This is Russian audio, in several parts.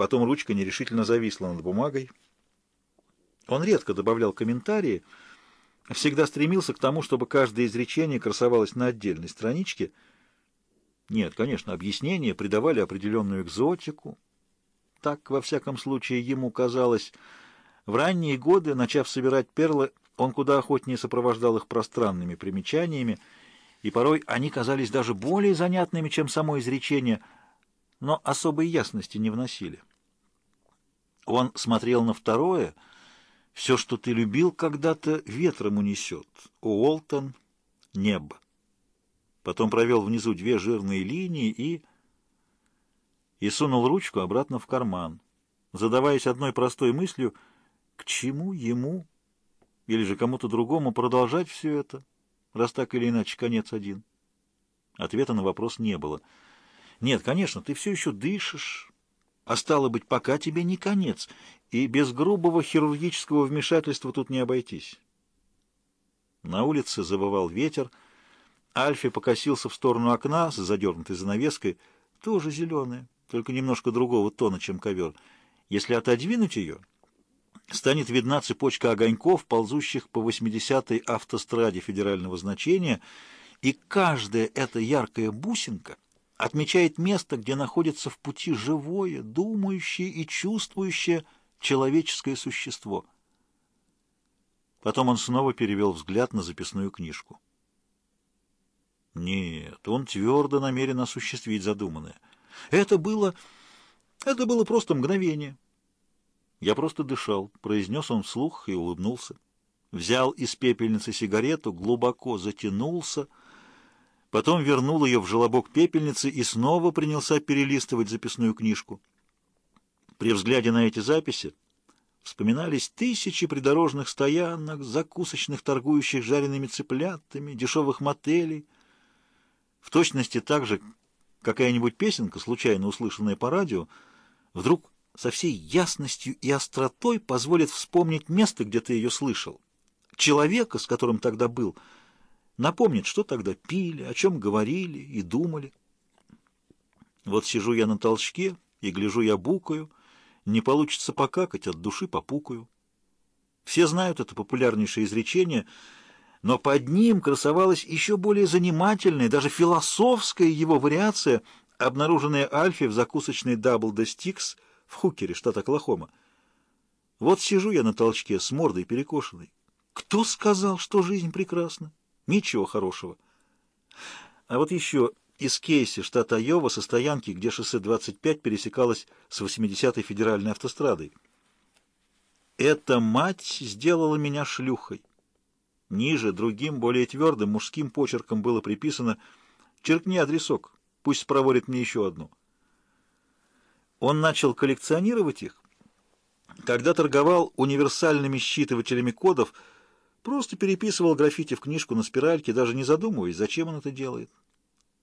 Потом ручка нерешительно зависла над бумагой. Он редко добавлял комментарии, всегда стремился к тому, чтобы каждое изречение красовалось на отдельной страничке. Нет, конечно, объяснения придавали определенную экзотику. Так, во всяком случае, ему казалось. В ранние годы, начав собирать перлы, он куда охотнее сопровождал их пространными примечаниями, и порой они казались даже более занятными, чем само изречение, но особой ясности не вносили. Он смотрел на второе — все, что ты любил, когда-то ветром унесет. Уолтон, небо. Потом провел внизу две жирные линии и... И сунул ручку обратно в карман, задаваясь одной простой мыслью, к чему ему или же кому-то другому продолжать все это, раз так или иначе конец один. Ответа на вопрос не было. Нет, конечно, ты все еще дышишь, а стало быть, пока тебе не конец, и без грубого хирургического вмешательства тут не обойтись. На улице завывал ветер, Альфи покосился в сторону окна с задернутой занавеской, тоже зеленая, только немножко другого тона, чем ковер. Если отодвинуть ее, станет видна цепочка огоньков, ползущих по 80-й автостраде федерального значения, и каждая эта яркая бусинка — отмечает место, где находится в пути живое, думающее и чувствующее человеческое существо. Потом он снова перевел взгляд на записную книжку. Нет, он твердо намерен осуществить задуманное. Это было... это было просто мгновение. Я просто дышал, произнес он вслух и улыбнулся. Взял из пепельницы сигарету, глубоко затянулся — Потом вернул ее в желобок пепельницы и снова принялся перелистывать записную книжку. При взгляде на эти записи вспоминались тысячи придорожных стоянок, закусочных, торгующих жареными цыплятами, дешевых мотелей. В точности так же какая-нибудь песенка, случайно услышанная по радио, вдруг со всей ясностью и остротой позволит вспомнить место, где ты ее слышал, человека, с которым тогда был — напомнит, что тогда пили, о чем говорили и думали. Вот сижу я на толчке и гляжу я букаю, не получится покакать, от души попукаю. Все знают это популярнейшее изречение, но под ним красовалась еще более занимательная, даже философская его вариация, обнаруженная Альфи в закусочной Double the Sticks в Хукере, штат Оклахома. Вот сижу я на толчке с мордой перекошенной. Кто сказал, что жизнь прекрасна? Ничего хорошего. А вот еще из Кейси, штата Айова, со стоянки, где шоссе 25 пересекалось с 80-й федеральной автострадой. «Эта мать сделала меня шлюхой». Ниже, другим, более твердым, мужским почерком было приписано «Черкни адресок, пусть спроворит мне еще одну». Он начал коллекционировать их, когда торговал универсальными считывателями кодов – Просто переписывал граффити в книжку на спиральке, даже не задумываясь, зачем он это делает.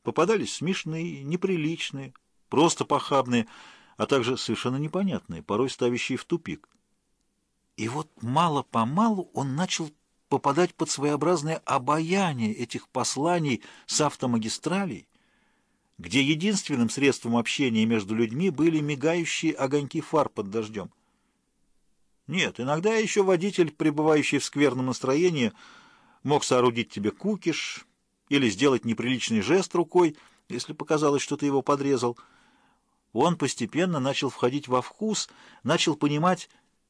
Попадались смешные, неприличные, просто похабные, а также совершенно непонятные, порой ставящие в тупик. И вот мало-помалу он начал попадать под своеобразное обаяние этих посланий с автомагистралей, где единственным средством общения между людьми были мигающие огоньки фар под дождем. Нет, иногда еще водитель, пребывающий в скверном настроении, мог соорудить тебе кукиш или сделать неприличный жест рукой, если показалось, что ты его подрезал. Он постепенно начал входить во вкус, начал понимать,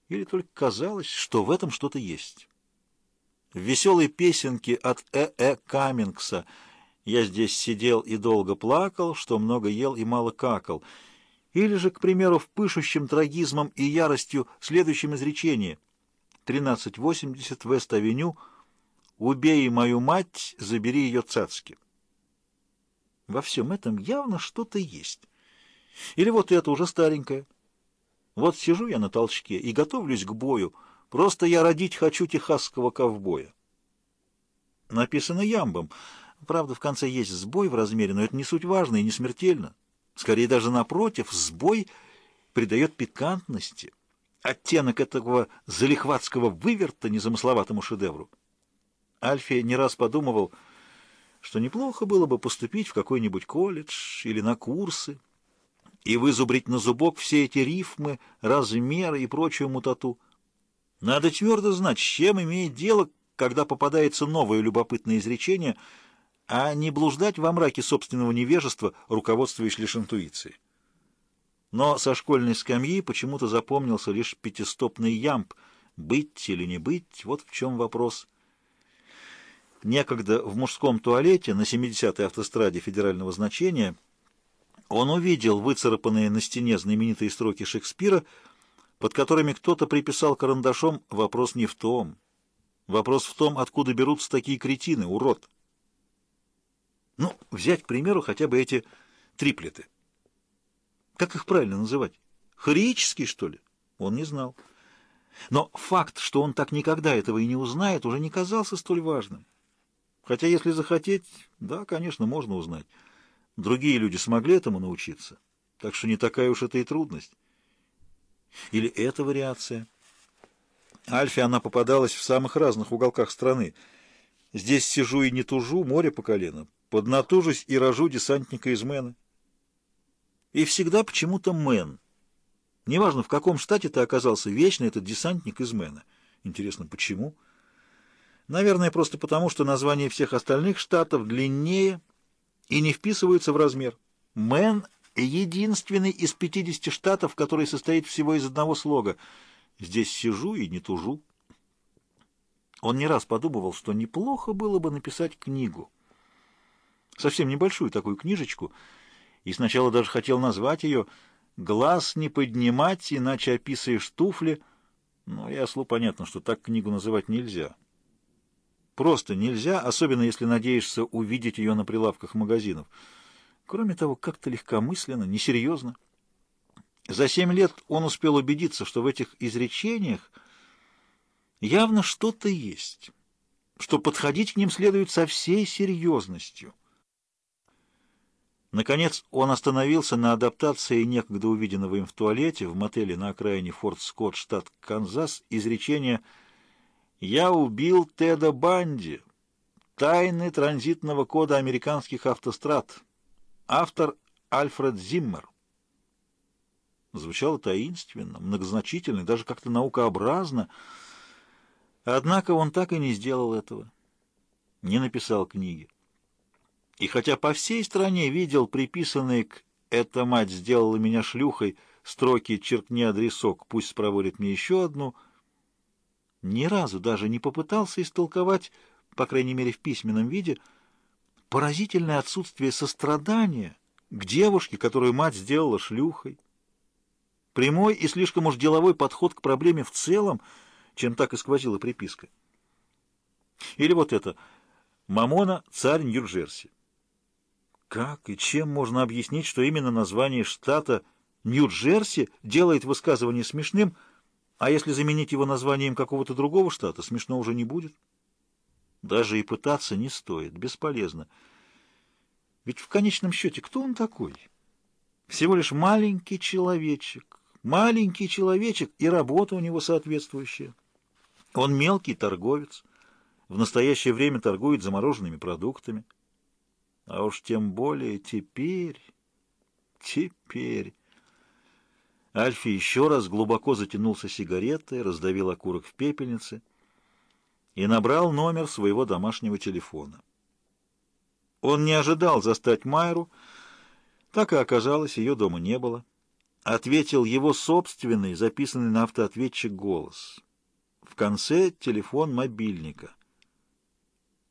или только казалось, что в этом что-то есть. В веселой песенке от Э.Э. Э. Каммингса «Я здесь сидел и долго плакал, что много ел и мало какал», или же, к примеру, в пышущем трагизмом и яростью следующем изречении 1380 Вест-авеню «Убей мою мать, забери ее цацки». Во всем этом явно что-то есть. Или вот это уже старенькое. Вот сижу я на толчке и готовлюсь к бою, просто я родить хочу техасского ковбоя. Написано ямбом. Правда, в конце есть сбой в размере, но это не суть важно и не смертельно. Скорее даже напротив, сбой придает пикантности, оттенок этого залихватского выверта незамысловатому шедевру. Альфи не раз подумывал, что неплохо было бы поступить в какой-нибудь колледж или на курсы, и вызубрить на зубок все эти рифмы, размеры и прочую мутату. Надо твердо знать, с чем имеет дело, когда попадается новое любопытное изречение, а не блуждать во мраке собственного невежества, руководствуясь лишь интуицией. Но со школьной скамьи почему-то запомнился лишь пятистопный ямб. Быть или не быть, вот в чем вопрос. Некогда в мужском туалете на 70-й автостраде федерального значения он увидел выцарапанные на стене знаменитые строки Шекспира, под которыми кто-то приписал карандашом «вопрос не в том». Вопрос в том, откуда берутся такие кретины, урод. Ну, взять, к примеру, хотя бы эти триплеты. Как их правильно называть? Хореический, что ли? Он не знал. Но факт, что он так никогда этого и не узнает, уже не казался столь важным. Хотя, если захотеть, да, конечно, можно узнать. Другие люди смогли этому научиться, так что не такая уж это и трудность. Или эта вариация. Альфе она попадалась в самых разных уголках страны. Здесь сижу и не тужу, море по колено. Поднатужусь и рожу десантника из Мэна. И всегда почему-то Мэн. Неважно, в каком штате ты оказался, вечно этот десантник из Мэна. Интересно, почему? Наверное, просто потому, что названия всех остальных штатов длиннее и не вписываются в размер. Мэн — единственный из 50 штатов, который состоит всего из одного слога. Здесь сижу и не тужу. Он не раз подумывал, что неплохо было бы написать книгу. Совсем небольшую такую книжечку — и сначала даже хотел назвать ее «Глаз не поднимать, иначе описываешь туфли». Но я ослу понятно, что так книгу называть нельзя. Просто нельзя, особенно если надеешься увидеть ее на прилавках магазинов. Кроме того, как-то легкомысленно, несерьезно. За семь лет он успел убедиться, что в этих изречениях явно что-то есть, что подходить к ним следует со всей серьезностью. Наконец он остановился на адаптации некогда увиденного им в туалете в мотеле на окраине Форт Скотт, штат Канзас, изречения «Я убил Теда Банди. Тайны транзитного кода американских автострад. Автор Альфред Зиммер». Звучало таинственно, многозначительно, даже как-то наукообразно. Однако он так и не сделал этого. Не написал книги. И хотя по всей стране видел приписанные к «эта мать сделала меня шлюхой» строки «черкни адресок, пусть спроводит мне еще одну», ни разу даже не попытался истолковать, по крайней мере в письменном виде, поразительное отсутствие сострадания к девушке, которую мать сделала шлюхой. Прямой и слишком уж деловой подход к проблеме в целом, чем так и сквозила приписка. Или вот это «Мамона — царь Нью-Джерси». Как и чем можно объяснить, что именно название штата Нью-Джерси делает высказывание смешным, а если заменить его названием какого-то другого штата, смешно уже не будет? Даже и пытаться не стоит, бесполезно. Ведь в конечном счете кто он такой? Всего лишь маленький человечек, маленький человечек, и работа у него соответствующая. Он мелкий торговец, в настоящее время торгует замороженными продуктами. А уж тем более теперь, теперь... Альфи еще раз глубоко затянулся сигаретой, раздавил окурок в пепельнице и набрал номер своего домашнего телефона. Он не ожидал застать Майру, так и оказалось, ее дома не было. Ответил его собственный, записанный на автоответчик голос. В конце телефон мобильника.